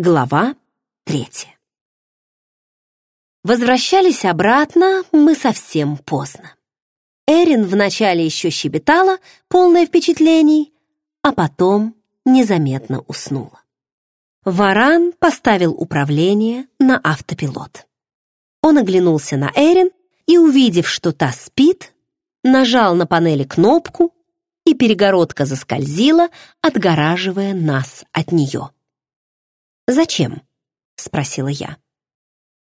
Глава третья. Возвращались обратно мы совсем поздно. Эрин вначале еще щебетала, полная впечатлений, а потом незаметно уснула. Варан поставил управление на автопилот. Он оглянулся на Эрин и, увидев, что та спит, нажал на панели кнопку, и перегородка заскользила, отгораживая нас от нее. «Зачем?» — спросила я.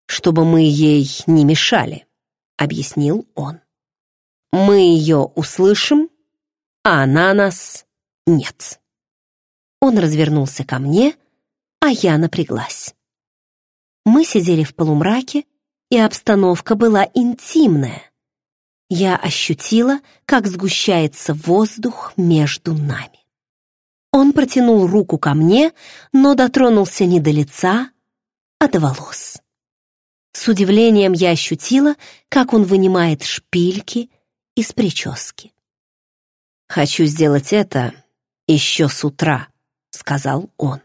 «Чтобы мы ей не мешали», — объяснил он. «Мы ее услышим, а она нас нет». Он развернулся ко мне, а я напряглась. Мы сидели в полумраке, и обстановка была интимная. Я ощутила, как сгущается воздух между нами. Он протянул руку ко мне, но дотронулся не до лица, а до волос. С удивлением я ощутила, как он вынимает шпильки из прически. «Хочу сделать это еще с утра», — сказал он.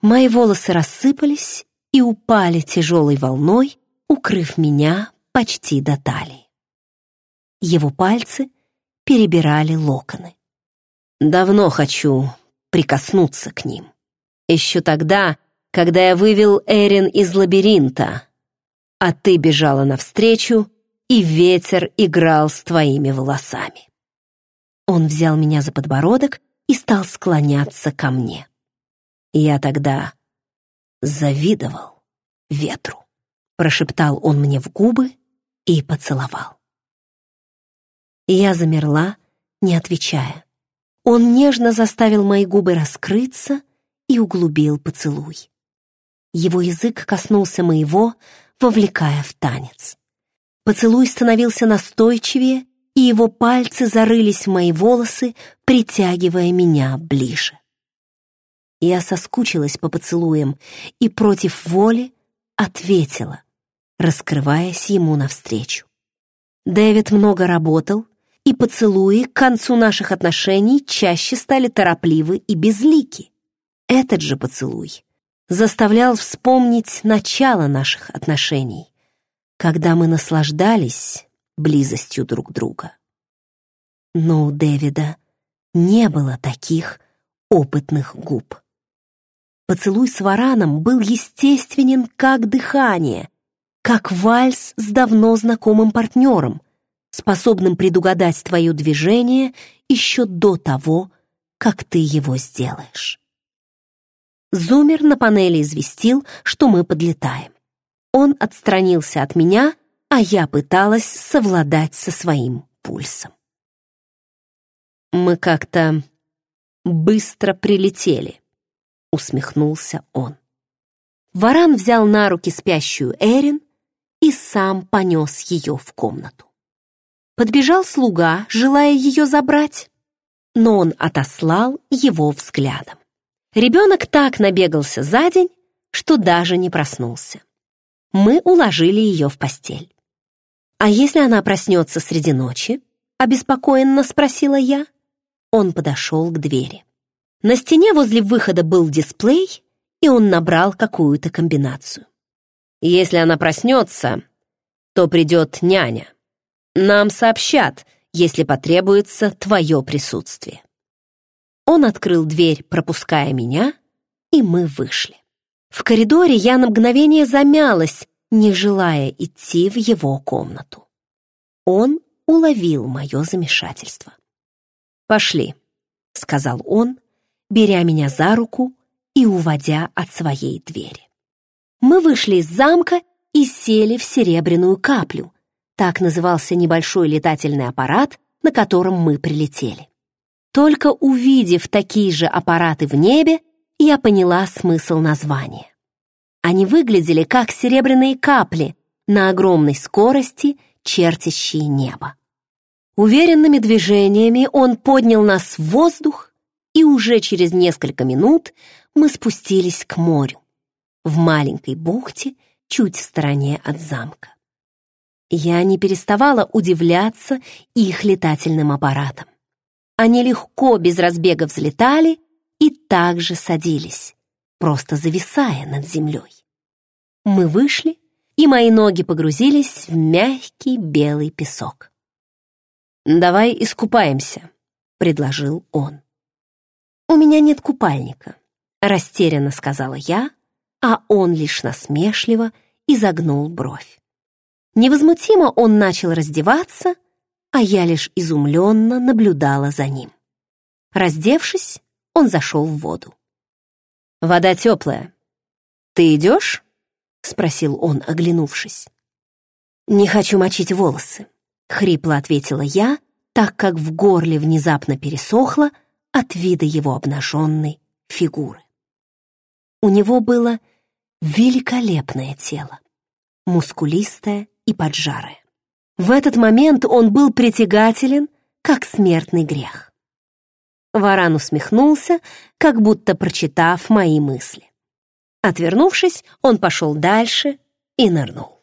Мои волосы рассыпались и упали тяжелой волной, укрыв меня почти до талии. Его пальцы перебирали локоны. «Давно хочу прикоснуться к ним. Еще тогда, когда я вывел Эрин из лабиринта, а ты бежала навстречу, и ветер играл с твоими волосами. Он взял меня за подбородок и стал склоняться ко мне. Я тогда завидовал ветру. Прошептал он мне в губы и поцеловал. Я замерла, не отвечая. Он нежно заставил мои губы раскрыться и углубил поцелуй. Его язык коснулся моего, вовлекая в танец. Поцелуй становился настойчивее, и его пальцы зарылись в мои волосы, притягивая меня ближе. Я соскучилась по поцелуям и против воли ответила, раскрываясь ему навстречу. Дэвид много работал, и поцелуи к концу наших отношений чаще стали торопливы и безлики. Этот же поцелуй заставлял вспомнить начало наших отношений, когда мы наслаждались близостью друг друга. Но у Дэвида не было таких опытных губ. Поцелуй с вараном был естественен как дыхание, как вальс с давно знакомым партнером — способным предугадать твое движение еще до того, как ты его сделаешь. Зумер на панели известил, что мы подлетаем. Он отстранился от меня, а я пыталась совладать со своим пульсом. «Мы как-то быстро прилетели», — усмехнулся он. Варан взял на руки спящую Эрин и сам понес ее в комнату. Подбежал слуга, желая ее забрать, но он отослал его взглядом. Ребенок так набегался за день, что даже не проснулся. Мы уложили ее в постель. «А если она проснется среди ночи?» — обеспокоенно спросила я. Он подошел к двери. На стене возле выхода был дисплей, и он набрал какую-то комбинацию. «Если она проснется, то придет няня», нам сообщат, если потребуется твое присутствие. Он открыл дверь, пропуская меня, и мы вышли. В коридоре я на мгновение замялась, не желая идти в его комнату. Он уловил мое замешательство. «Пошли», — сказал он, беря меня за руку и уводя от своей двери. Мы вышли из замка и сели в серебряную каплю, так назывался небольшой летательный аппарат, на котором мы прилетели. Только увидев такие же аппараты в небе, я поняла смысл названия. Они выглядели как серебряные капли на огромной скорости, чертящие небо. Уверенными движениями он поднял нас в воздух, и уже через несколько минут мы спустились к морю, в маленькой бухте чуть в стороне от замка. Я не переставала удивляться их летательным аппаратам. Они легко, без разбега взлетали и также садились. просто зависая над землей. Мы вышли, и мои ноги погрузились в мягкий белый песок. «Давай искупаемся», — предложил он. «У меня нет купальника», — растерянно сказала я, а он лишь насмешливо изогнул бровь. Невозмутимо он начал раздеваться, а я лишь изумленно наблюдала за ним. Раздевшись, он зашел в воду. «Вода теплая. Ты идешь?» — спросил он, оглянувшись. «Не хочу мочить волосы», — хрипло ответила я, так как в горле внезапно пересохло от вида его обнаженной фигуры. У него было великолепное тело, мускулистое и поджарое. В этот момент он был притягателен, как смертный грех. Варан усмехнулся, как будто прочитав мои мысли. Отвернувшись, он пошел дальше и нырнул.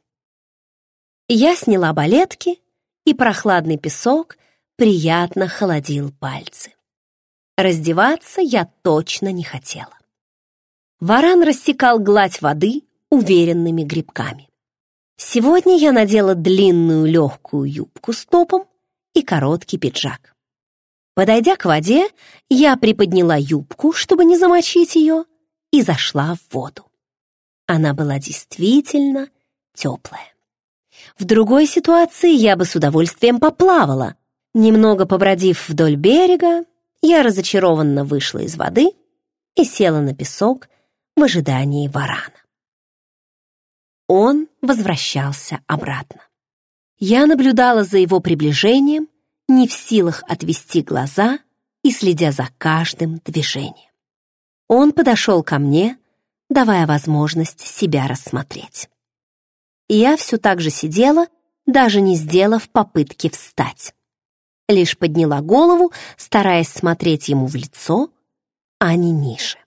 Я сняла балетки, и прохладный песок приятно холодил пальцы. Раздеваться я точно не хотела. Варан рассекал гладь воды уверенными грибками. Сегодня я надела длинную легкую юбку с топом и короткий пиджак. Подойдя к воде, я приподняла юбку, чтобы не замочить ее, и зашла в воду. Она была действительно теплая. В другой ситуации я бы с удовольствием поплавала. Немного побродив вдоль берега, я разочарованно вышла из воды и села на песок в ожидании варана. Он возвращался обратно. Я наблюдала за его приближением, не в силах отвести глаза и следя за каждым движением. Он подошел ко мне, давая возможность себя рассмотреть. Я все так же сидела, даже не сделав попытки встать. Лишь подняла голову, стараясь смотреть ему в лицо, а не ниже.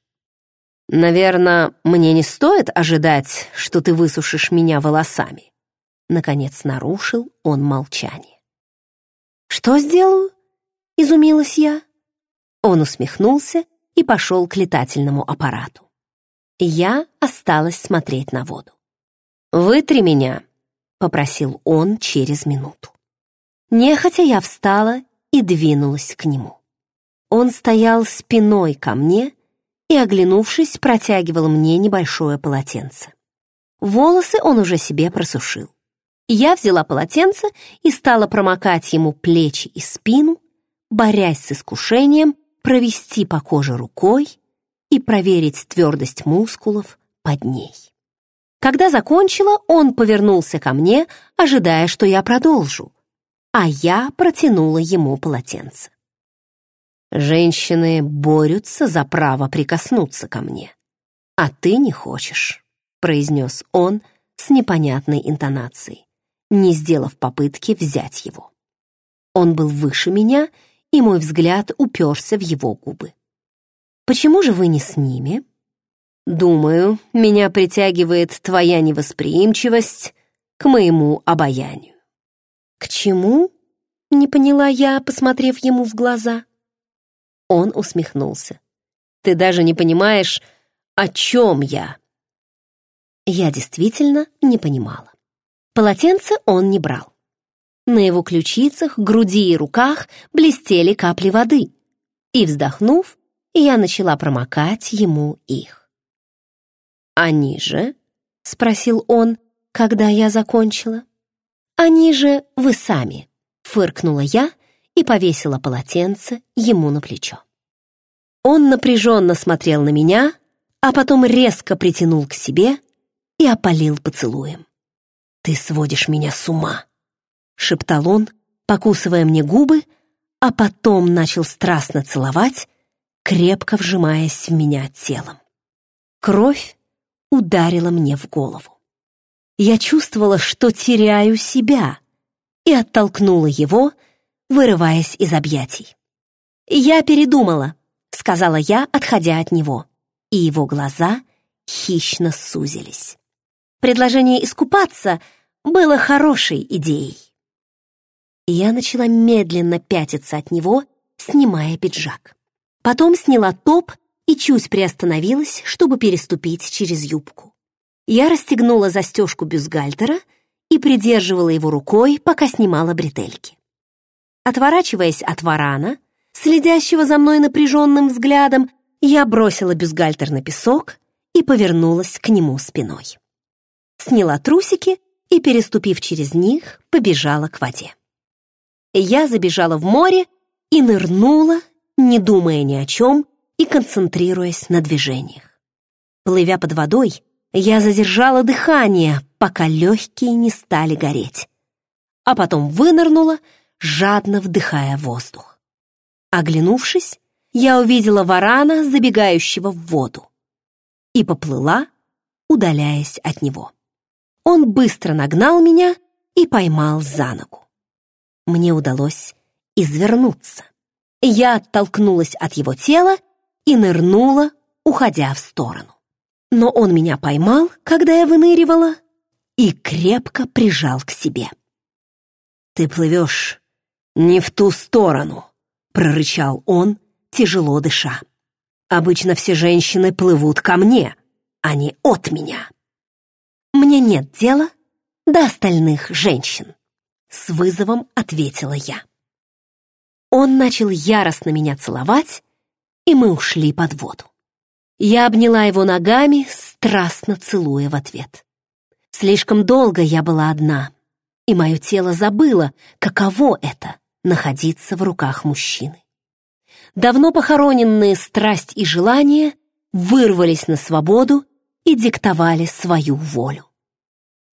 «Наверное, мне не стоит ожидать, что ты высушишь меня волосами?» Наконец нарушил он молчание. «Что сделаю?» — изумилась я. Он усмехнулся и пошел к летательному аппарату. Я осталась смотреть на воду. «Вытри меня», — попросил он через минуту. Нехотя я встала и двинулась к нему. Он стоял спиной ко мне и, оглянувшись, протягивал мне небольшое полотенце. Волосы он уже себе просушил. Я взяла полотенце и стала промокать ему плечи и спину, борясь с искушением провести по коже рукой и проверить твердость мускулов под ней. Когда закончила, он повернулся ко мне, ожидая, что я продолжу, а я протянула ему полотенце. Женщины борются за право прикоснуться ко мне. А ты не хочешь, произнес он с непонятной интонацией, не сделав попытки взять его. Он был выше меня, и мой взгляд уперся в его губы. «Почему же вы не с ними?» «Думаю, меня притягивает твоя невосприимчивость к моему обаянию». «К чему?» — не поняла я, посмотрев ему в глаза. Он усмехнулся. «Ты даже не понимаешь, о чем я?» Я действительно не понимала. Полотенце он не брал. На его ключицах, груди и руках блестели капли воды. И, вздохнув, я начала промокать ему их. «Они же?» — спросил он, когда я закончила. «Они же вы сами», — фыркнула я и повесила полотенце ему на плечо. Он напряженно смотрел на меня, а потом резко притянул к себе и опалил поцелуем. «Ты сводишь меня с ума!» — шептал он, покусывая мне губы, а потом начал страстно целовать, крепко вжимаясь в меня телом. Кровь ударила мне в голову. Я чувствовала, что теряю себя, и оттолкнула его, вырываясь из объятий. «Я передумала», — сказала я, отходя от него, и его глаза хищно сузились. Предложение искупаться было хорошей идеей. Я начала медленно пятиться от него, снимая пиджак. Потом сняла топ и чуть приостановилась, чтобы переступить через юбку. Я расстегнула застежку бюстгальтера и придерживала его рукой, пока снимала бретельки. Отворачиваясь от варана, следящего за мной напряженным взглядом, я бросила бюстгальтер на песок и повернулась к нему спиной. Сняла трусики и, переступив через них, побежала к воде. Я забежала в море и нырнула, не думая ни о чем и концентрируясь на движениях. Плывя под водой, я задержала дыхание, пока легкие не стали гореть, а потом вынырнула, жадно вдыхая воздух. Оглянувшись, я увидела варана, забегающего в воду, и поплыла, удаляясь от него. Он быстро нагнал меня и поймал за ногу. Мне удалось извернуться. Я оттолкнулась от его тела и нырнула, уходя в сторону. Но он меня поймал, когда я выныривала, и крепко прижал к себе. «Ты плывешь не в ту сторону», — прорычал он, тяжело дыша. «Обычно все женщины плывут ко мне, а не от меня». «Мне нет дела до остальных женщин», — с вызовом ответила я. Он начал яростно меня целовать, и мы ушли под воду. Я обняла его ногами, страстно целуя в ответ. Слишком долго я была одна, и мое тело забыло, каково это — находиться в руках мужчины. Давно похороненные страсть и желание вырвались на свободу и диктовали свою волю.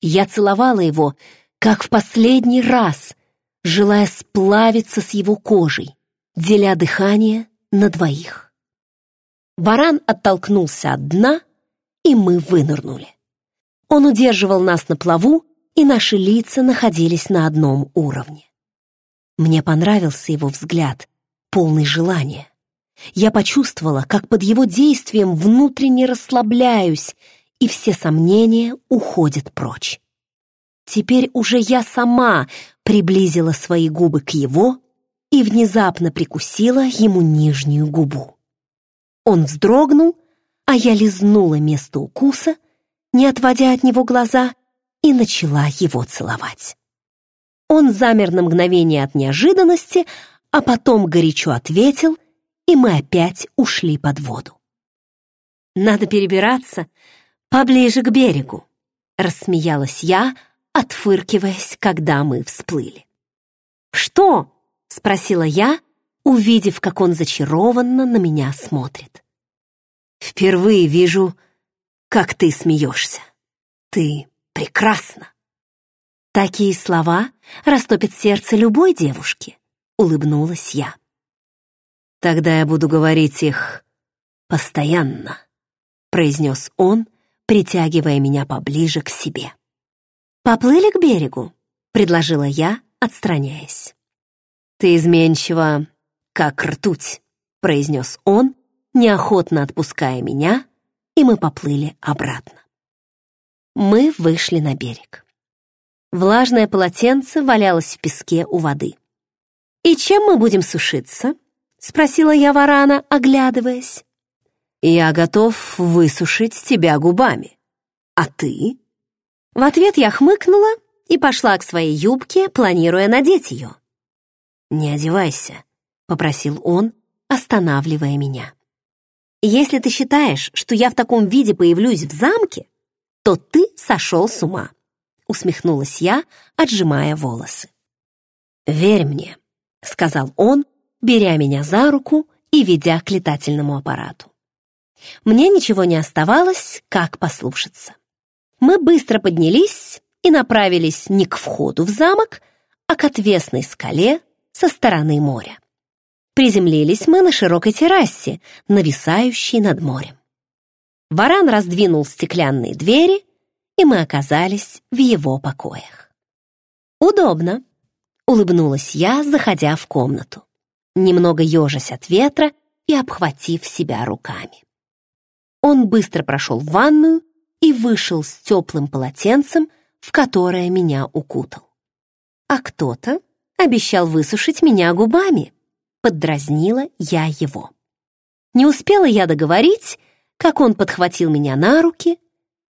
Я целовала его, как в последний раз, желая сплавиться с его кожей, деля дыхание на двоих. Варан оттолкнулся от дна, и мы вынырнули. Он удерживал нас на плаву, и наши лица находились на одном уровне. Мне понравился его взгляд, полный желания. Я почувствовала, как под его действием внутренне расслабляюсь, и все сомнения уходят прочь. Теперь уже я сама приблизила свои губы к его и внезапно прикусила ему нижнюю губу. Он вздрогнул, а я лизнула место укуса, не отводя от него глаза, и начала его целовать. Он замер на мгновение от неожиданности, а потом горячо ответил, и мы опять ушли под воду. «Надо перебираться поближе к берегу», — рассмеялась я, отфыркиваясь, когда мы всплыли. «Что?» — спросила я, увидев, как он зачарованно на меня смотрит. «Впервые вижу, как ты смеешься. Ты прекрасна». Такие слова растопят сердце любой девушки, улыбнулась я. Тогда я буду говорить их постоянно, произнес он, притягивая меня поближе к себе. «Поплыли к берегу», — предложила я, отстраняясь. «Ты изменчива, как ртуть», — произнес он, неохотно отпуская меня, и мы поплыли обратно. Мы вышли на берег. Влажное полотенце валялось в песке у воды. «И чем мы будем сушиться?» — спросила я варана, оглядываясь. «Я готов высушить тебя губами. А ты?» В ответ я хмыкнула и пошла к своей юбке, планируя надеть ее. «Не одевайся», — попросил он, останавливая меня. «Если ты считаешь, что я в таком виде появлюсь в замке, то ты сошел с ума», — усмехнулась я, отжимая волосы. «Верь мне», — сказал он, беря меня за руку и ведя к летательному аппарату. Мне ничего не оставалось, как послушаться мы быстро поднялись и направились не к входу в замок, а к отвесной скале со стороны моря. Приземлились мы на широкой террасе, нависающей над морем. Варан раздвинул стеклянные двери, и мы оказались в его покоях. «Удобно», — улыбнулась я, заходя в комнату, немного ежась от ветра и обхватив себя руками. Он быстро прошел в ванную и вышел с теплым полотенцем, в которое меня укутал. А кто-то обещал высушить меня губами. Поддразнила я его. Не успела я договорить, как он подхватил меня на руки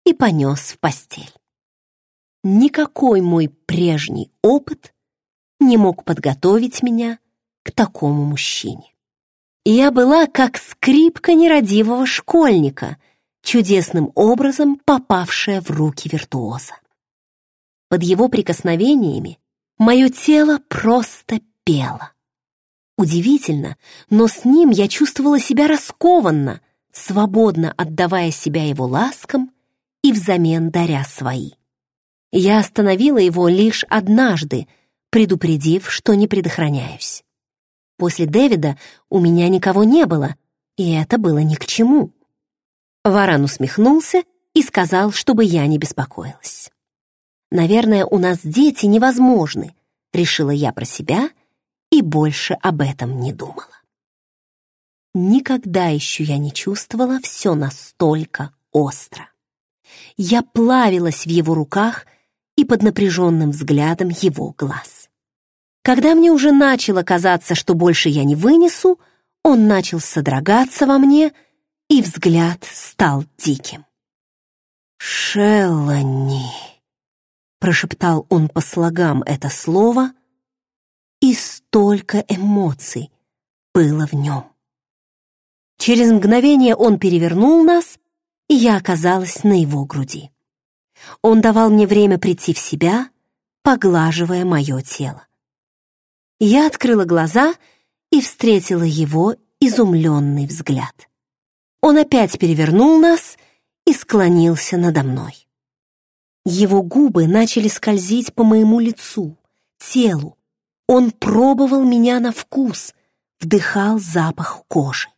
и понес в постель. Никакой мой прежний опыт не мог подготовить меня к такому мужчине. Я была как скрипка нерадивого школьника, чудесным образом попавшая в руки виртуоза. Под его прикосновениями мое тело просто пело. Удивительно, но с ним я чувствовала себя раскованно, свободно отдавая себя его ласкам и взамен даря свои. Я остановила его лишь однажды, предупредив, что не предохраняюсь. После Дэвида у меня никого не было, и это было ни к чему. Варан усмехнулся и сказал, чтобы я не беспокоилась. «Наверное, у нас дети невозможны», — решила я про себя и больше об этом не думала. Никогда еще я не чувствовала все настолько остро. Я плавилась в его руках и под напряженным взглядом его глаз. Когда мне уже начало казаться, что больше я не вынесу, он начал содрогаться во мне, и взгляд стал диким. «Шеллани», — прошептал он по слогам это слово, и столько эмоций было в нем. Через мгновение он перевернул нас, и я оказалась на его груди. Он давал мне время прийти в себя, поглаживая мое тело. Я открыла глаза и встретила его изумленный взгляд. Он опять перевернул нас и склонился надо мной. Его губы начали скользить по моему лицу, телу. Он пробовал меня на вкус, вдыхал запах кожи.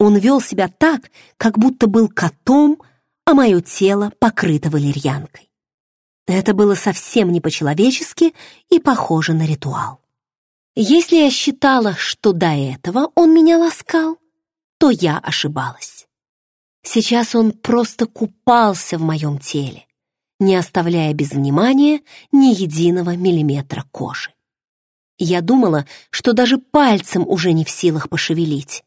Он вел себя так, как будто был котом, а мое тело покрыто валерьянкой. Это было совсем не по-человечески и похоже на ритуал. Если я считала, что до этого он меня ласкал, то я ошибалась. Сейчас он просто купался в моем теле, не оставляя без внимания ни единого миллиметра кожи. Я думала, что даже пальцем уже не в силах пошевелить,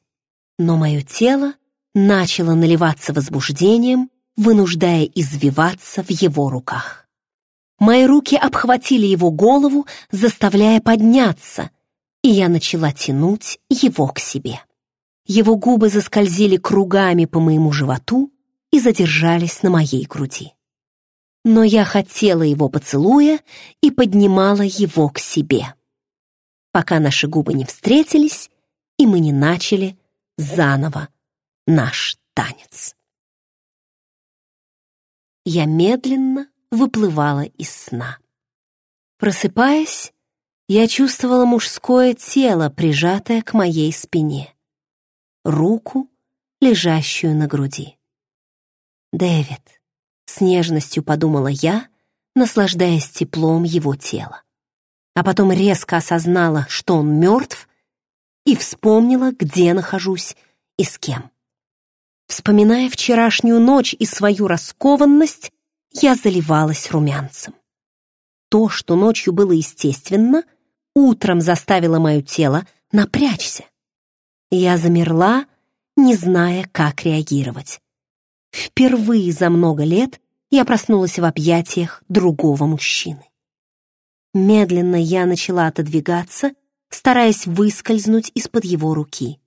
но мое тело начало наливаться возбуждением вынуждая извиваться в его руках. Мои руки обхватили его голову, заставляя подняться, и я начала тянуть его к себе. Его губы заскользили кругами по моему животу и задержались на моей груди. Но я хотела его поцелуя и поднимала его к себе, пока наши губы не встретились, и мы не начали заново наш танец я медленно выплывала из сна. Просыпаясь, я чувствовала мужское тело, прижатое к моей спине, руку, лежащую на груди. «Дэвид», — с нежностью подумала я, наслаждаясь теплом его тела. А потом резко осознала, что он мертв, и вспомнила, где нахожусь и с кем. Вспоминая вчерашнюю ночь и свою раскованность, я заливалась румянцем. То, что ночью было естественно, утром заставило мое тело напрячься. Я замерла, не зная, как реагировать. Впервые за много лет я проснулась в объятиях другого мужчины. Медленно я начала отодвигаться, стараясь выскользнуть из-под его руки.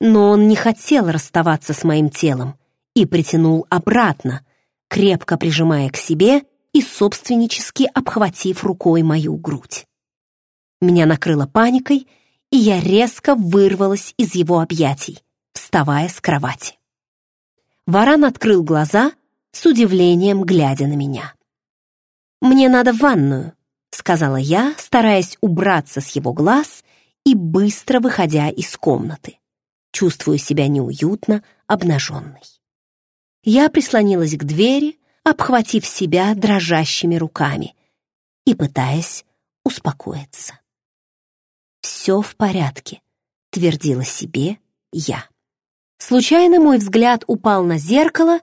Но он не хотел расставаться с моим телом и притянул обратно, крепко прижимая к себе и собственнически обхватив рукой мою грудь. Меня накрыло паникой, и я резко вырвалась из его объятий, вставая с кровати. Варан открыл глаза, с удивлением глядя на меня. «Мне надо в ванную», — сказала я, стараясь убраться с его глаз и быстро выходя из комнаты чувствую себя неуютно, обнаженной. Я прислонилась к двери, обхватив себя дрожащими руками и пытаясь успокоиться. «Все в порядке», — твердила себе я. Случайно мой взгляд упал на зеркало,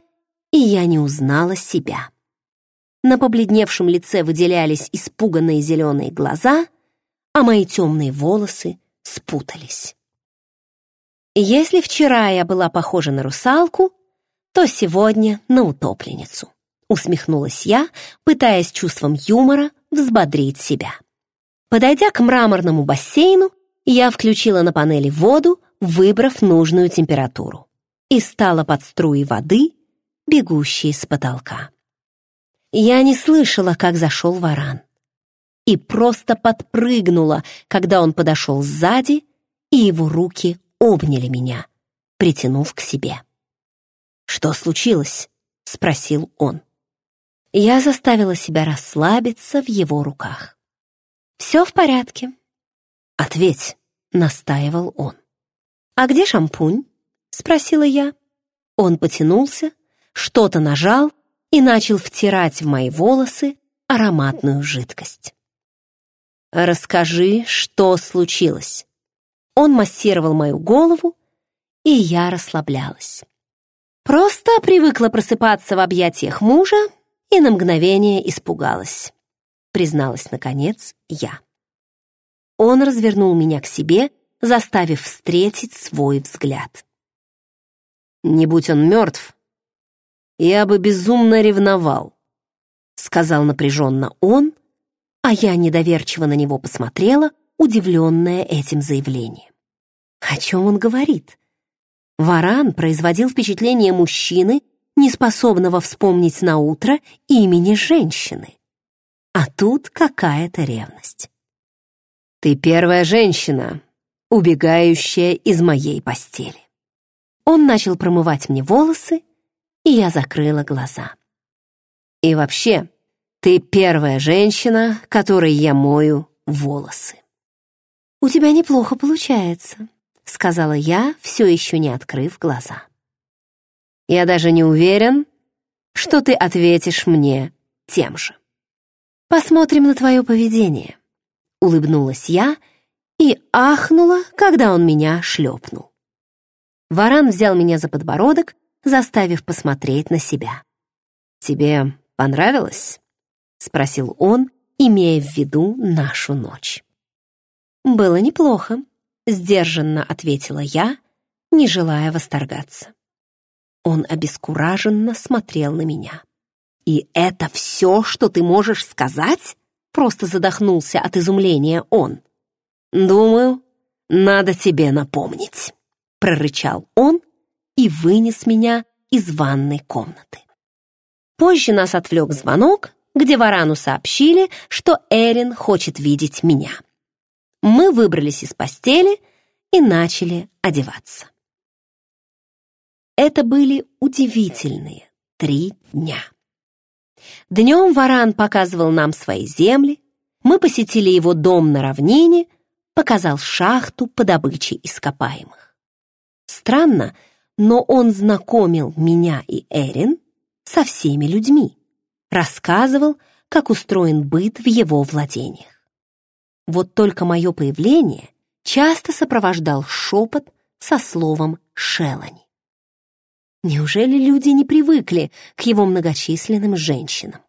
и я не узнала себя. На побледневшем лице выделялись испуганные зеленые глаза, а мои темные волосы спутались. Если вчера я была похожа на русалку, то сегодня на утопленницу. Усмехнулась я, пытаясь чувством юмора взбодрить себя. Подойдя к мраморному бассейну, я включила на панели воду, выбрав нужную температуру, и стала под струи воды, бегущие с потолка. Я не слышала, как зашел варан, и просто подпрыгнула, когда он подошел сзади, и его руки обняли меня, притянув к себе. «Что случилось?» — спросил он. Я заставила себя расслабиться в его руках. «Все в порядке». «Ответь», — настаивал он. «А где шампунь?» — спросила я. Он потянулся, что-то нажал и начал втирать в мои волосы ароматную жидкость. «Расскажи, что случилось». Он массировал мою голову, и я расслаблялась. Просто привыкла просыпаться в объятиях мужа и на мгновение испугалась, призналась, наконец, я. Он развернул меня к себе, заставив встретить свой взгляд. «Не будь он мертв, я бы безумно ревновал», сказал напряженно он, а я недоверчиво на него посмотрела, удивленная этим заявлением. О чем он говорит? Варан производил впечатление мужчины, неспособного вспомнить на утро имени женщины. А тут какая-то ревность. «Ты первая женщина, убегающая из моей постели». Он начал промывать мне волосы, и я закрыла глаза. «И вообще, ты первая женщина, которой я мою волосы». «У тебя неплохо получается», — сказала я, все еще не открыв глаза. Я даже не уверен, что ты ответишь мне тем же. Посмотрим на твое поведение. Улыбнулась я и ахнула, когда он меня шлепнул. Варан взял меня за подбородок, заставив посмотреть на себя. «Тебе понравилось?» — спросил он, имея в виду нашу ночь. «Было неплохо», — сдержанно ответила я, не желая восторгаться. Он обескураженно смотрел на меня. «И это все, что ты можешь сказать?» Просто задохнулся от изумления он. «Думаю, надо тебе напомнить», — прорычал он и вынес меня из ванной комнаты. Позже нас отвлек звонок, где Варану сообщили, что Эрин хочет видеть меня. Мы выбрались из постели и начали одеваться. Это были удивительные три дня. Днем Варан показывал нам свои земли, мы посетили его дом на равнине, показал шахту по добыче ископаемых. Странно, но он знакомил меня и Эрин со всеми людьми, рассказывал, как устроен быт в его владениях. Вот только мое появление часто сопровождал шепот со словом «шелани». Неужели люди не привыкли к его многочисленным женщинам?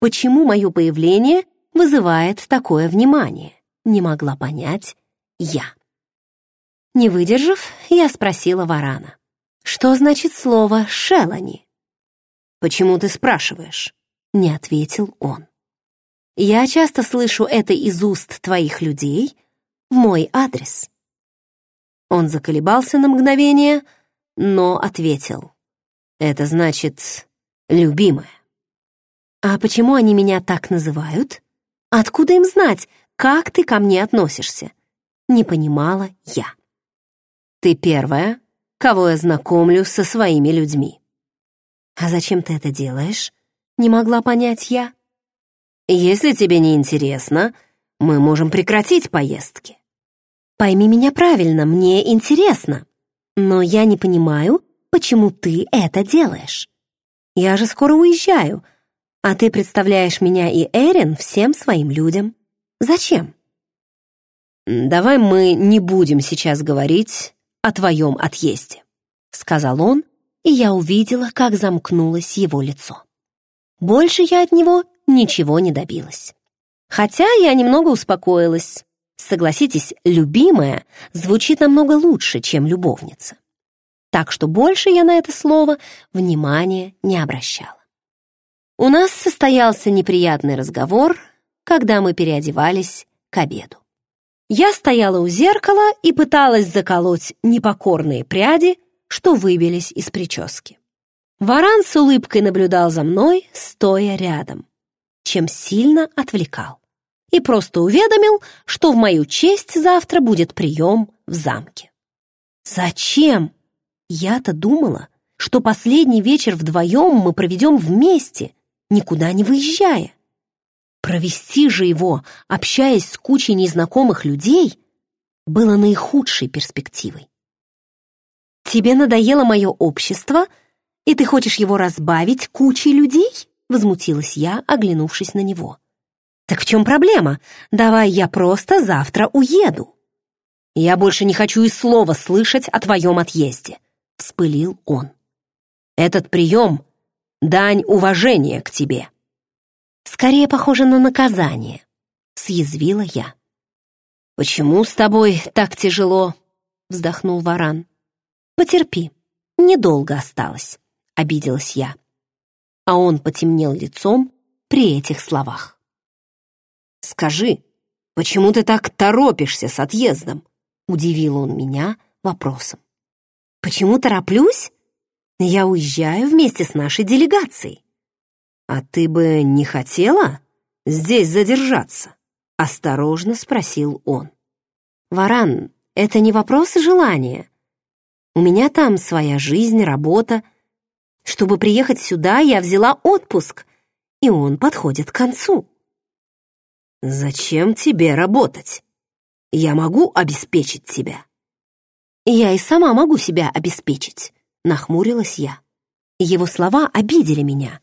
Почему мое появление вызывает такое внимание? Не могла понять я. Не выдержав, я спросила Варана. Что значит слово «шелани»? «Почему ты спрашиваешь?» — не ответил он. «Я часто слышу это из уст твоих людей в мой адрес». Он заколебался на мгновение, но ответил. Это значит «любимая». А почему они меня так называют? Откуда им знать, как ты ко мне относишься? Не понимала я. Ты первая, кого я знакомлю со своими людьми. А зачем ты это делаешь? Не могла понять я. Если тебе не интересно, мы можем прекратить поездки. Пойми меня правильно, мне интересно. Но я не понимаю, почему ты это делаешь. Я же скоро уезжаю, а ты представляешь меня и Эрин всем своим людям. Зачем? Давай мы не будем сейчас говорить о твоем отъезде, сказал он, и я увидела, как замкнулось его лицо. Больше я от него ничего не добилась. Хотя я немного успокоилась. Согласитесь, любимая звучит намного лучше, чем любовница. Так что больше я на это слово внимания не обращала. У нас состоялся неприятный разговор, когда мы переодевались к обеду. Я стояла у зеркала и пыталась заколоть непокорные пряди, что выбились из прически. Варан с улыбкой наблюдал за мной, стоя рядом, чем сильно отвлекал и просто уведомил, что в мою честь завтра будет прием в замке. Зачем? Я-то думала, что последний вечер вдвоем мы проведем вместе, никуда не выезжая. Провести же его, общаясь с кучей незнакомых людей, было наихудшей перспективой. «Тебе надоело мое общество, и ты хочешь его разбавить кучей людей?» — возмутилась я, оглянувшись на него. «Так в чем проблема? Давай я просто завтра уеду». «Я больше не хочу и слова слышать о твоем отъезде», — вспылил он. «Этот прием — дань уважения к тебе». «Скорее похоже на наказание», — съязвила я. «Почему с тобой так тяжело?» — вздохнул Варан. «Потерпи, недолго осталось», — обиделась я. А он потемнел лицом при этих словах. «Скажи, почему ты так торопишься с отъездом?» Удивил он меня вопросом. «Почему тороплюсь? Я уезжаю вместе с нашей делегацией». «А ты бы не хотела здесь задержаться?» Осторожно спросил он. «Варан, это не вопрос желания. У меня там своя жизнь, работа. Чтобы приехать сюда, я взяла отпуск, и он подходит к концу». «Зачем тебе работать? Я могу обеспечить тебя». «Я и сама могу себя обеспечить», — нахмурилась я. Его слова обидели меня.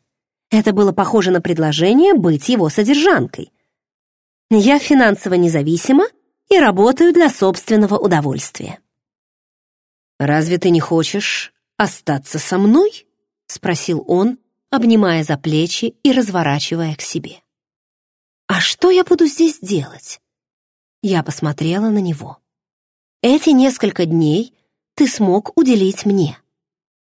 Это было похоже на предложение быть его содержанкой. Я финансово независима и работаю для собственного удовольствия. «Разве ты не хочешь остаться со мной?» — спросил он, обнимая за плечи и разворачивая к себе. «А что я буду здесь делать?» Я посмотрела на него. «Эти несколько дней ты смог уделить мне.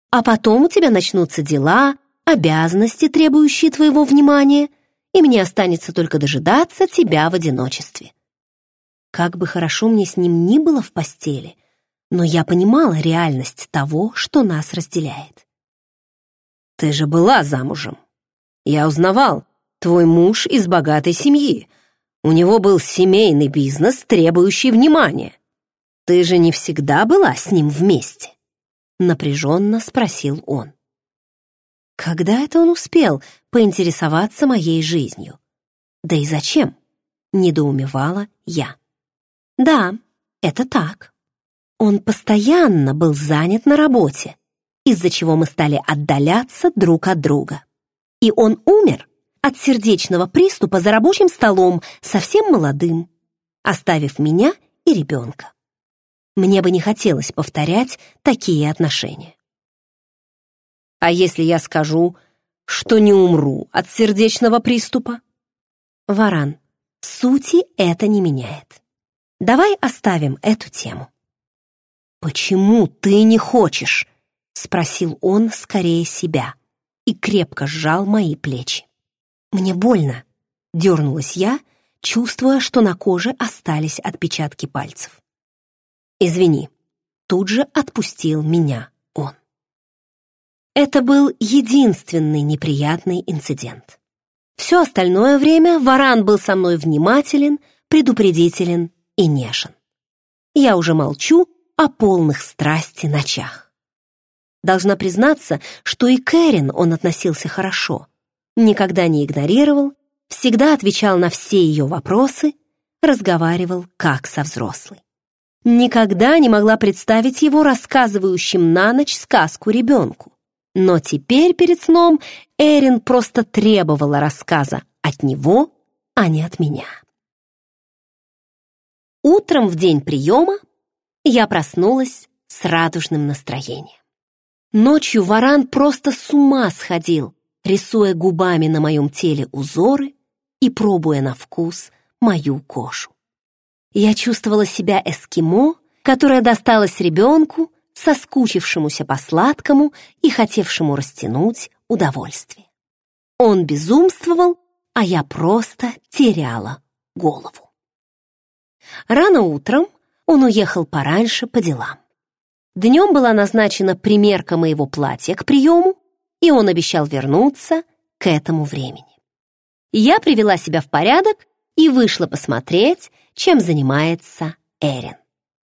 А потом у тебя начнутся дела, обязанности, требующие твоего внимания, и мне останется только дожидаться тебя в одиночестве. Как бы хорошо мне с ним ни было в постели, но я понимала реальность того, что нас разделяет. «Ты же была замужем. Я узнавал, Твой муж из богатой семьи. У него был семейный бизнес, требующий внимания. Ты же не всегда была с ним вместе?» Напряженно спросил он. Когда это он успел поинтересоваться моей жизнью? Да и зачем? Недоумевала я. Да, это так. Он постоянно был занят на работе, из-за чего мы стали отдаляться друг от друга. И он умер от сердечного приступа за рабочим столом, совсем молодым, оставив меня и ребенка. Мне бы не хотелось повторять такие отношения. А если я скажу, что не умру от сердечного приступа? Варан, сути это не меняет. Давай оставим эту тему. «Почему ты не хочешь?» — спросил он скорее себя и крепко сжал мои плечи. «Мне больно», — дернулась я, чувствуя, что на коже остались отпечатки пальцев. «Извини», — тут же отпустил меня он. Это был единственный неприятный инцидент. Все остальное время Варан был со мной внимателен, предупредителен и нежен. Я уже молчу о полных страсти ночах. Должна признаться, что и Кэрин он относился хорошо — никогда не игнорировал, всегда отвечал на все ее вопросы, разговаривал как со взрослой. Никогда не могла представить его рассказывающим на ночь сказку ребенку. Но теперь перед сном Эрин просто требовала рассказа от него, а не от меня. Утром в день приема я проснулась с радужным настроением. Ночью Варан просто с ума сходил, рисуя губами на моем теле узоры и пробуя на вкус мою кожу. Я чувствовала себя эскимо, которое досталось ребенку, соскучившемуся по сладкому и хотевшему растянуть удовольствие. Он безумствовал, а я просто теряла голову. Рано утром он уехал пораньше по делам. Днем была назначена примерка моего платья к приему, и он обещал вернуться к этому времени. Я привела себя в порядок и вышла посмотреть, чем занимается Эрин.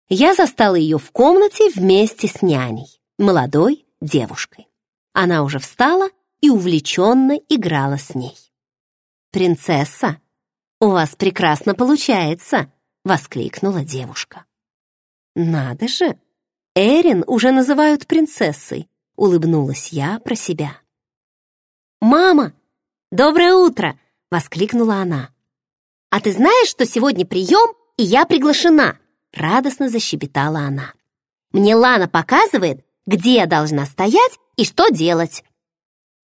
Я застала ее в комнате вместе с няней, молодой девушкой. Она уже встала и увлеченно играла с ней. «Принцесса, у вас прекрасно получается!» — воскликнула девушка. «Надо же! Эрин уже называют принцессой!» — улыбнулась я про себя. «Мама! Доброе утро!» — воскликнула она. «А ты знаешь, что сегодня прием, и я приглашена?» Радостно защебетала она. «Мне Лана показывает, где я должна стоять и что делать».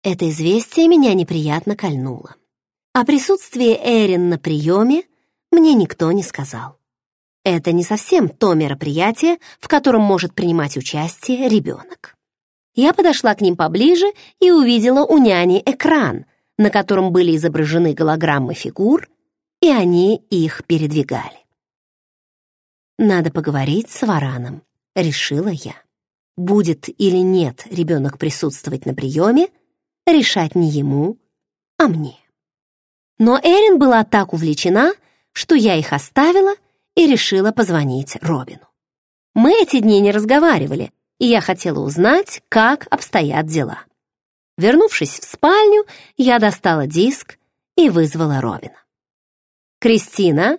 Это известие меня неприятно кольнуло. О присутствии Эрин на приеме мне никто не сказал. Это не совсем то мероприятие, в котором может принимать участие ребенок. Я подошла к ним поближе и увидела у няни экран, на котором были изображены голограммы фигур, и они их передвигали. Надо поговорить с Вараном, решила я. Будет или нет ребенок присутствовать на приеме, решать не ему, а мне. Но Эрин была так увлечена, что я их оставила и решила позвонить Робину. Мы эти дни не разговаривали, и я хотела узнать, как обстоят дела. Вернувшись в спальню, я достала диск и вызвала Робина. «Кристина,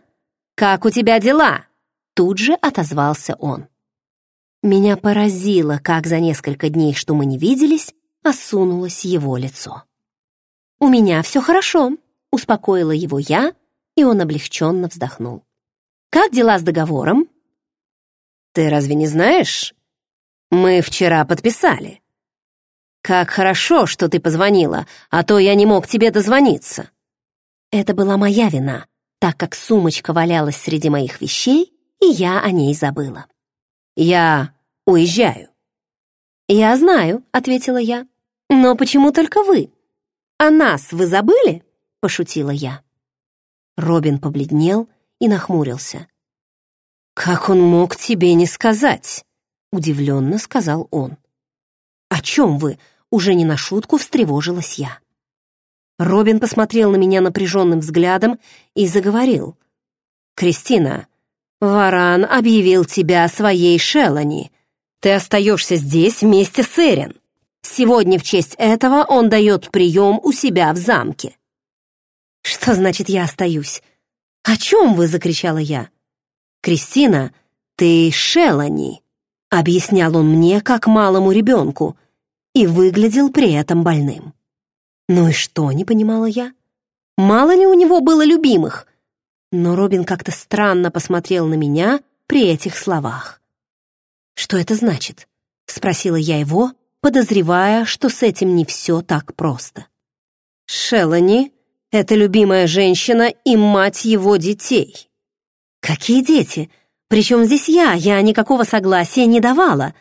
как у тебя дела?» Тут же отозвался он. Меня поразило, как за несколько дней, что мы не виделись, осунулось его лицо. «У меня все хорошо», — успокоила его я, и он облегченно вздохнул. «Как дела с договором?» «Ты разве не знаешь? Мы вчера подписали». «Как хорошо, что ты позвонила, а то я не мог тебе дозвониться». Это была моя вина, так как сумочка валялась среди моих вещей, и я о ней забыла. «Я уезжаю». «Я знаю», — ответила я. «Но почему только вы? О нас вы забыли?» — пошутила я. Робин побледнел и нахмурился. «Как он мог тебе не сказать?» — удивленно сказал он. «О чем вы?» — уже не на шутку встревожилась я. Робин посмотрел на меня напряженным взглядом и заговорил. «Кристина, «Варан объявил тебя своей Шелани. Ты остаешься здесь вместе с Эрин. Сегодня в честь этого он дает прием у себя в замке». «Что значит я остаюсь? О чем вы?» — закричала я. «Кристина, ты Шелани», — объяснял он мне, как малому ребенку, и выглядел при этом больным. «Ну и что?» — не понимала я. «Мало ли у него было любимых?» Но Робин как-то странно посмотрел на меня при этих словах. «Что это значит?» — спросила я его, подозревая, что с этим не все так просто. «Шелани — это любимая женщина и мать его детей». «Какие дети? Причем здесь я? Я никакого согласия не давала».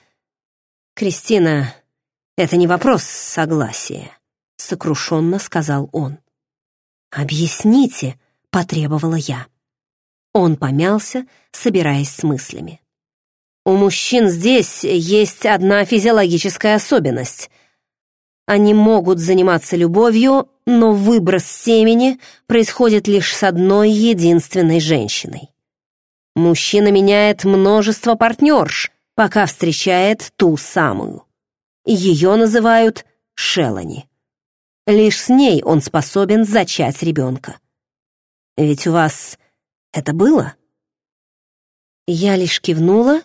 «Кристина, это не вопрос согласия», — сокрушенно сказал он. «Объясните», — потребовала я. Он помялся, собираясь с мыслями. «У мужчин здесь есть одна физиологическая особенность. Они могут заниматься любовью, но выброс семени происходит лишь с одной единственной женщиной. Мужчина меняет множество партнерш, пока встречает ту самую. Ее называют Шелани. Лишь с ней он способен зачать ребенка. Ведь у вас это было?» Я лишь кивнула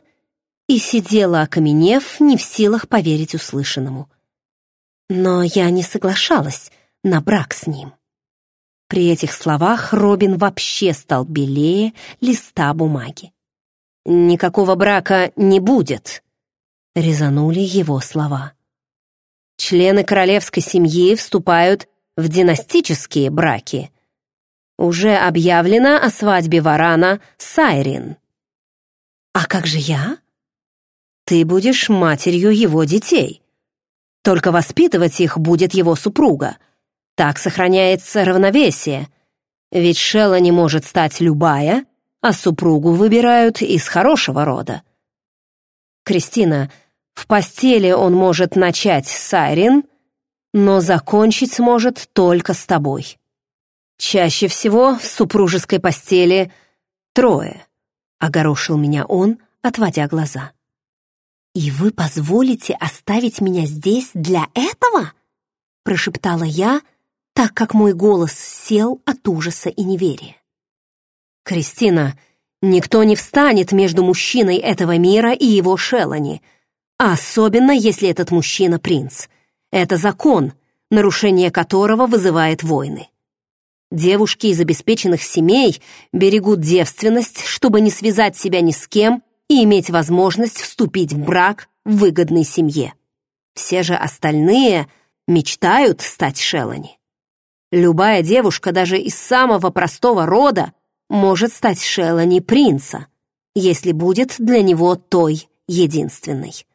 и сидела, окаменев, не в силах поверить услышанному. Но я не соглашалась на брак с ним. При этих словах Робин вообще стал белее листа бумаги. «Никакого брака не будет», — резанули его слова. «Члены королевской семьи вступают в династические браки, уже объявлено о свадьбе Варана с Айрин. А как же я? Ты будешь матерью его детей. Только воспитывать их будет его супруга. Так сохраняется равновесие. Ведь Шелла не может стать любая, а супругу выбирают из хорошего рода. Кристина, в постели он может начать с Айрин, но закончить сможет только с тобой. Чаще всего в супружеской постели трое, огорошил меня он, отводя глаза. «И вы позволите оставить меня здесь для этого?» прошептала я, так как мой голос сел от ужаса и неверия. «Кристина, никто не встанет между мужчиной этого мира и его Шелани, особенно если этот мужчина принц. Это закон, нарушение которого вызывает войны. Девушки из обеспеченных семей берегут девственность, чтобы не связать себя ни с кем и иметь возможность вступить в брак в выгодной семье. Все же остальные мечтают стать Шелани. Любая девушка, даже из самого простого рода, может стать Шелани принца, если будет для него той единственной.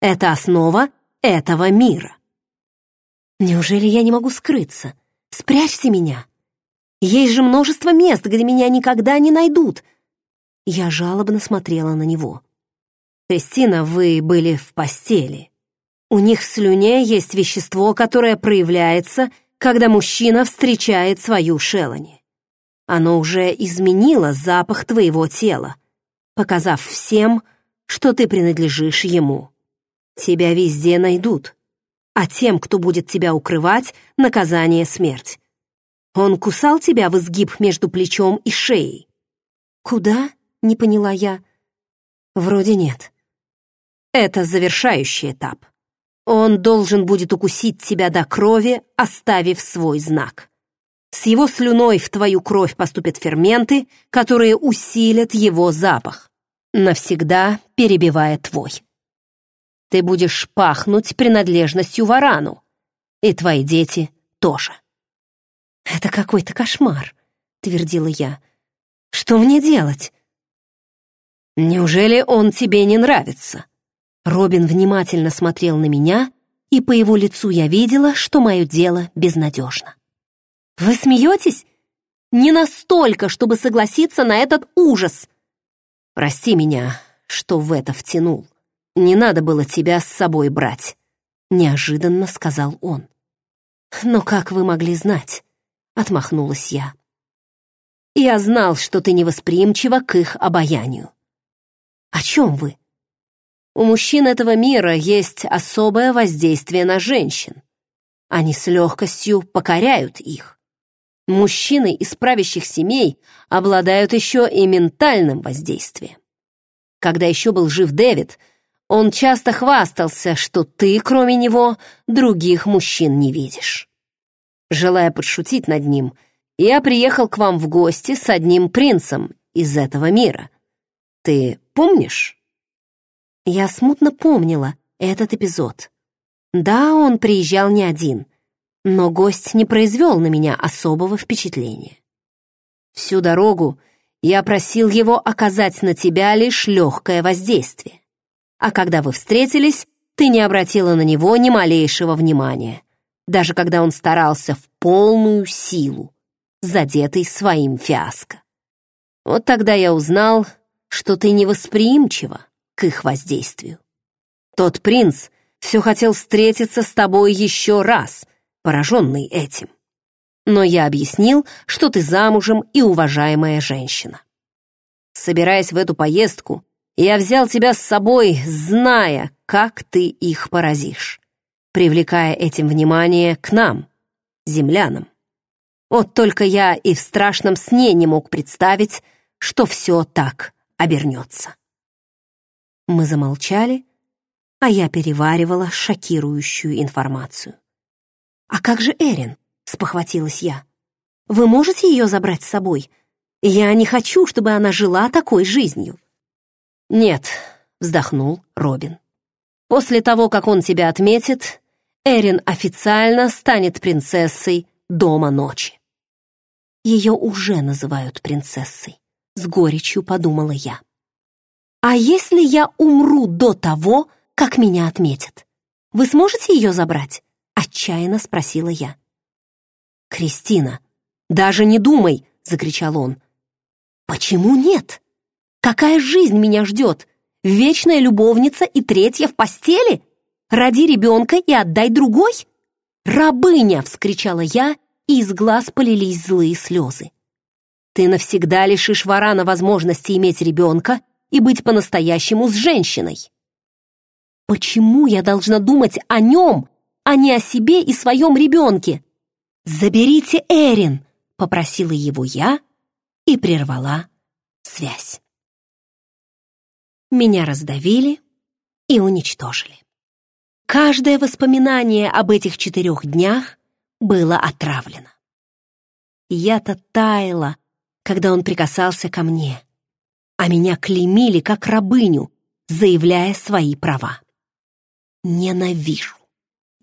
Это основа этого мира. Неужели я не могу скрыться? Спрячьте меня. Есть же множество мест, где меня никогда не найдут. Я жалобно смотрела на него. Кристина, вы были в постели. У них в слюне есть вещество, которое проявляется, когда мужчина встречает свою Шелани. Оно уже изменило запах твоего тела, показав всем, что ты принадлежишь ему. Тебя везде найдут, а тем, кто будет тебя укрывать, наказание смерть. Он кусал тебя в изгиб между плечом и шеей?» «Куда?» — не поняла я. «Вроде нет. Это завершающий этап. Он должен будет укусить тебя до крови, оставив свой знак. С его слюной в твою кровь поступят ферменты, которые усилят его запах, навсегда перебивая твой. Ты будешь пахнуть принадлежностью варану, и твои дети тоже. «Это какой-то кошмар», — твердила я. «Что мне делать?» «Неужели он тебе не нравится?» Робин внимательно смотрел на меня, и по его лицу я видела, что мое дело безнадежно. «Вы смеетесь? Не настолько, чтобы согласиться на этот ужас!» «Прости меня, что в это втянул. Не надо было тебя с собой брать», — неожиданно сказал он. «Но как вы могли знать?» — отмахнулась я. «Я знал, что ты невосприимчива к их обаянию». «О чем вы?» «У мужчин этого мира есть особое воздействие на женщин. Они с легкостью покоряют их. Мужчины из правящих семей обладают еще и ментальным воздействием. Когда еще был жив Дэвид, он часто хвастался, что ты, кроме него, других мужчин не видишь. Желая подшутить над ним, я приехал к вам в гости с одним принцем из этого мира. Ты помнишь?» Я смутно помнила этот эпизод. Да, он приезжал не один, но гость не произвел на меня особого впечатления. Всю дорогу я просил его оказать на тебя лишь легкое воздействие. А когда вы встретились, ты не обратила на него ни малейшего внимания даже когда он старался в полную силу, задетый своим фиаско. Вот тогда я узнал, что ты невосприимчива к их воздействию. Тот принц все хотел встретиться с тобой еще раз, пораженный этим. Но я объяснил, что ты замужем и уважаемая женщина. Собираясь в эту поездку, я взял тебя с собой, зная, как ты их поразишь привлекая этим внимание к нам, землянам. Вот только я и в страшном сне не мог представить, что все так обернется. Мы замолчали, а я переваривала шокирующую информацию. «А как же Эрин?» — спохватилась я. «Вы можете ее забрать с собой? Я не хочу, чтобы она жила такой жизнью». «Нет», — вздохнул Робин. «После того, как он тебя отметит, Эрин официально станет принцессой Дома ночи. Ее уже называют принцессой, с горечью подумала я. А если я умру до того, как меня отметят? Вы сможете ее забрать? Отчаянно спросила я. Кристина, даже не думай, закричал он. Почему нет? Какая жизнь меня ждет? Вечная любовница и третья в постели? Роди ребенка и отдай другой? «Рабыня!» — вскричала я, и из глаз полились злые слезы. «Ты навсегда лишишь Варана возможности иметь ребенка и быть по-настоящему с женщиной!» «Почему я должна думать о нем, а не о себе и своем ребенке?» «Заберите Эрин!» — попросила его я и прервала связь. Меня раздавили и уничтожили. Каждое воспоминание об этих четырех днях было отравлено. Я-то таяла, когда он прикасался ко мне, а меня клеймили как рабыню, заявляя свои права. Ненавижу.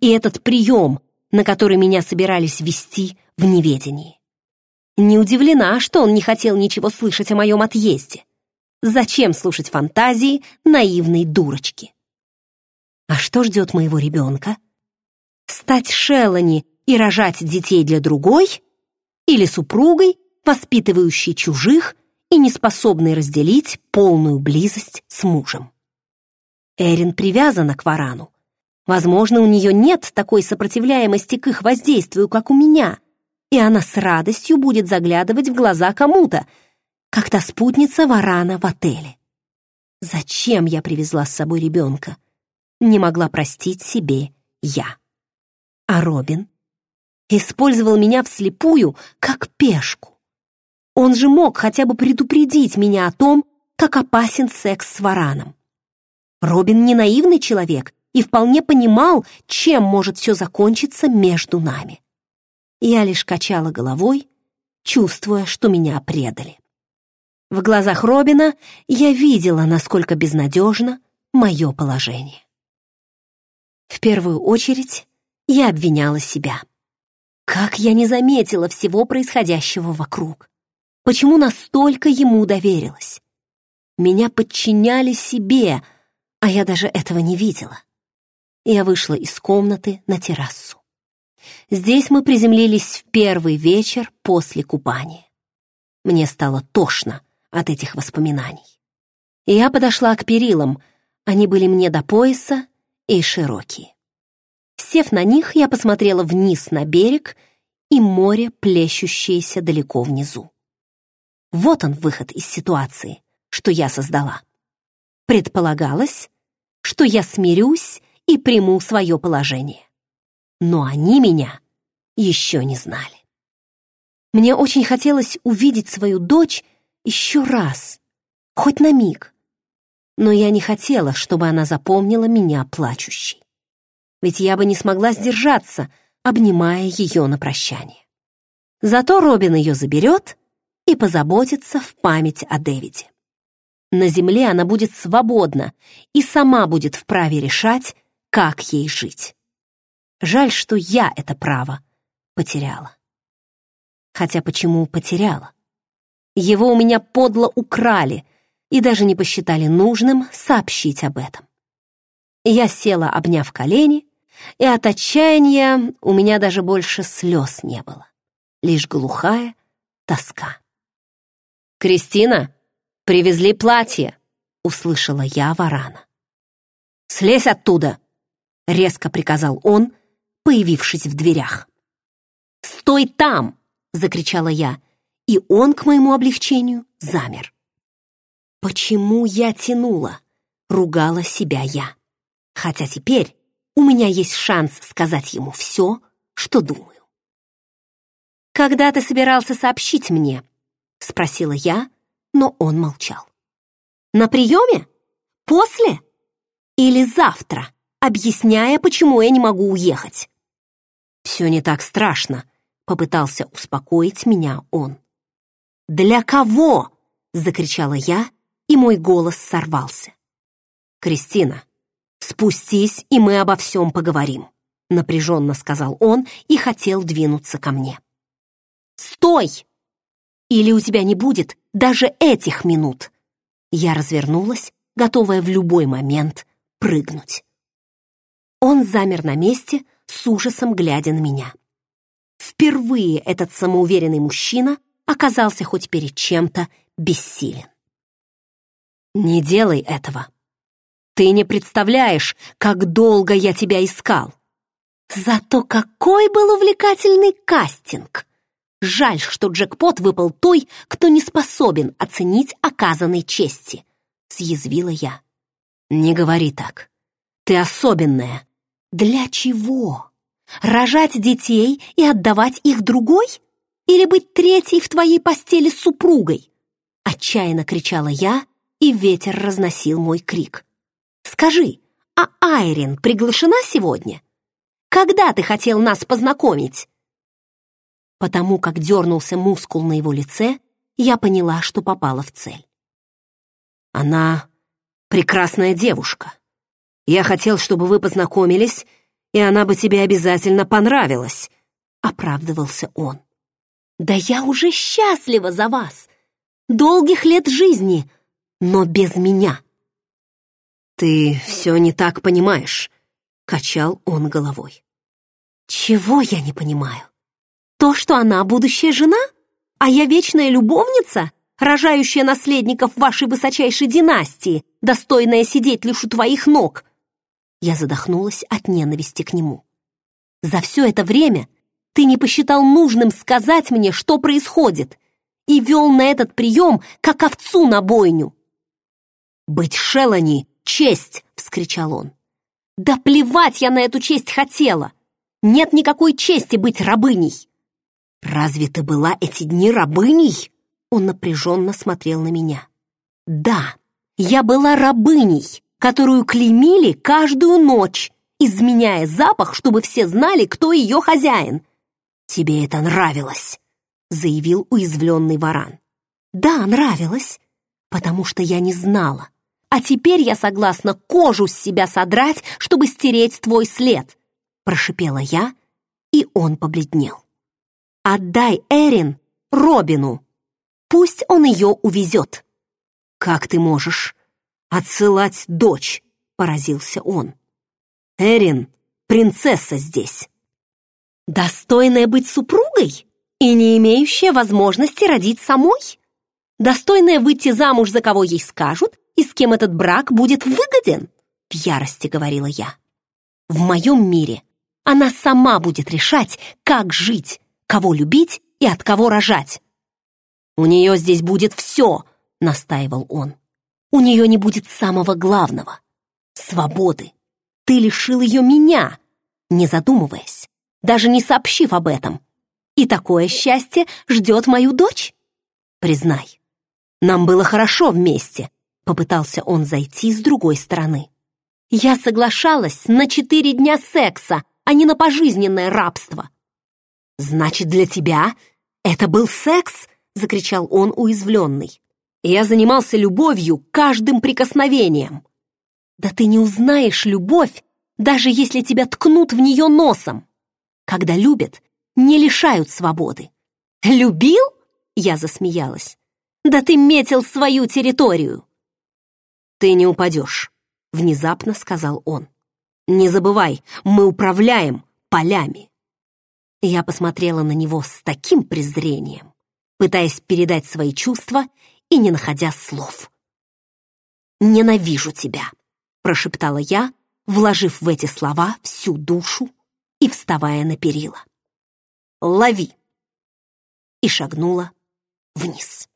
И этот прием, на который меня собирались вести в неведении. Не удивлена, что он не хотел ничего слышать о моем отъезде. Зачем слушать фантазии наивной дурочки? А что ждет моего ребенка? Стать Шелани и рожать детей для другой? Или супругой, воспитывающей чужих и неспособной разделить полную близость с мужем? Эрин привязана к Варану. Возможно, у нее нет такой сопротивляемости к их воздействию, как у меня, и она с радостью будет заглядывать в глаза кому-то, как та спутница Варана в отеле. Зачем я привезла с собой ребенка? Не могла простить себе я. А Робин использовал меня вслепую, как пешку. Он же мог хотя бы предупредить меня о том, как опасен секс с вараном. Робин не наивный человек и вполне понимал, чем может все закончиться между нами. Я лишь качала головой, чувствуя, что меня предали. В глазах Робина я видела, насколько безнадежно мое положение. В первую очередь я обвиняла себя. Как я не заметила всего происходящего вокруг? Почему настолько ему доверилась? Меня подчиняли себе, а я даже этого не видела. Я вышла из комнаты на террасу. Здесь мы приземлились в первый вечер после купания. Мне стало тошно от этих воспоминаний. Я подошла к перилам, они были мне до пояса, и широкие. Сев на них, я посмотрела вниз на берег и море, плещущееся далеко внизу. Вот он выход из ситуации, что я создала. Предполагалось, что я смирюсь и приму свое положение. Но они меня еще не знали. Мне очень хотелось увидеть свою дочь еще раз, хоть на миг, но я не хотела, чтобы она запомнила меня плачущей. Ведь я бы не смогла сдержаться, обнимая ее на прощание. Зато Робин ее заберет и позаботится в память о Дэвиде. На земле она будет свободна и сама будет вправе решать, как ей жить. Жаль, что я это право потеряла. Хотя почему потеряла? Его у меня подло украли — и даже не посчитали нужным сообщить об этом. Я села, обняв колени, и от отчаяния у меня даже больше слез не было, лишь глухая тоска. «Кристина, привезли платье!» — услышала я варана. «Слезь оттуда!» — резко приказал он, появившись в дверях. «Стой там!» — закричала я, и он, к моему облегчению, замер. Почему я тянула? Ругала себя я. Хотя теперь у меня есть шанс сказать ему все, что думаю. «Когда ты собирался сообщить мне?» — спросила я, но он молчал. «На приеме? После? Или завтра, объясняя, почему я не могу уехать?» «Все не так страшно», — попытался успокоить меня он. «Для кого?» — закричала я, и мой голос сорвался. «Кристина, спустись, и мы обо всем поговорим», напряженно сказал он и хотел двинуться ко мне. «Стой!» Или у тебя не будет даже этих минут. Я развернулась, готовая в любой момент прыгнуть. Он замер на месте, с ужасом глядя на меня. Впервые этот самоуверенный мужчина оказался хоть перед чем-то бессилен. «Не делай этого. Ты не представляешь, как долго я тебя искал. Зато какой был увлекательный кастинг! Жаль, что джекпот выпал той, кто не способен оценить оказанной чести», — съязвила я. «Не говори так. Ты особенная». «Для чего? Рожать детей и отдавать их другой? Или быть третьей в твоей постели с супругой?» Отчаянно кричала я, и ветер разносил мой крик. «Скажи, а Айрин приглашена сегодня? Когда ты хотел нас познакомить?» Потому как дернулся мускул на его лице, я поняла, что попала в цель. «Она прекрасная девушка. Я хотел, чтобы вы познакомились, и она бы тебе обязательно понравилась», — оправдывался он. «Да я уже счастлива за вас! Долгих лет жизни!» Но без меня. «Ты все не так понимаешь», — качал он головой. «Чего я не понимаю? То, что она будущая жена, а я вечная любовница, рожающая наследников вашей высочайшей династии, достойная сидеть лишь у твоих ног?» Я задохнулась от ненависти к нему. «За все это время ты не посчитал нужным сказать мне, что происходит, и вел на этот прием, как овцу на бойню. «Быть Шелани — честь!» — вскричал он. «Да плевать я на эту честь хотела! Нет никакой чести быть рабыней!» «Разве ты была эти дни рабыней?» Он напряженно смотрел на меня. «Да, я была рабыней, которую клеймили каждую ночь, изменяя запах, чтобы все знали, кто ее хозяин. Тебе это нравилось!» — заявил уязвленный варан. «Да, нравилось, потому что я не знала, а теперь я согласна кожу с себя содрать, чтобы стереть твой след!» Прошипела я, и он побледнел. «Отдай Эрин Робину! Пусть он ее увезет!» «Как ты можешь отсылать дочь?» — поразился он. «Эрин — принцесса здесь!» «Достойная быть супругой и не имеющая возможности родить самой?» достойная выйти замуж за кого ей скажут и с кем этот брак будет выгоден?» В ярости говорила я. «В моем мире она сама будет решать, как жить, кого любить и от кого рожать». «У нее здесь будет все», — настаивал он. «У нее не будет самого главного — свободы. Ты лишил ее меня, не задумываясь, даже не сообщив об этом. И такое счастье ждет мою дочь? Признай, нам было хорошо вместе, Попытался он зайти с другой стороны. «Я соглашалась на четыре дня секса, а не на пожизненное рабство». «Значит, для тебя это был секс?» — закричал он уязвленный. «Я занимался любовью каждым прикосновением». «Да ты не узнаешь любовь, даже если тебя ткнут в нее носом. Когда любят, не лишают свободы». «Любил?» — я засмеялась. «Да ты метил свою территорию!» «Ты не упадешь», — внезапно сказал он. «Не забывай, мы управляем полями». Я посмотрела на него с таким презрением, пытаясь передать свои чувства и не находя слов. «Ненавижу тебя», — прошептала я, вложив в эти слова всю душу и вставая на перила. «Лови!» и шагнула вниз.